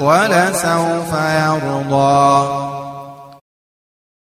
ولسوف يرضى.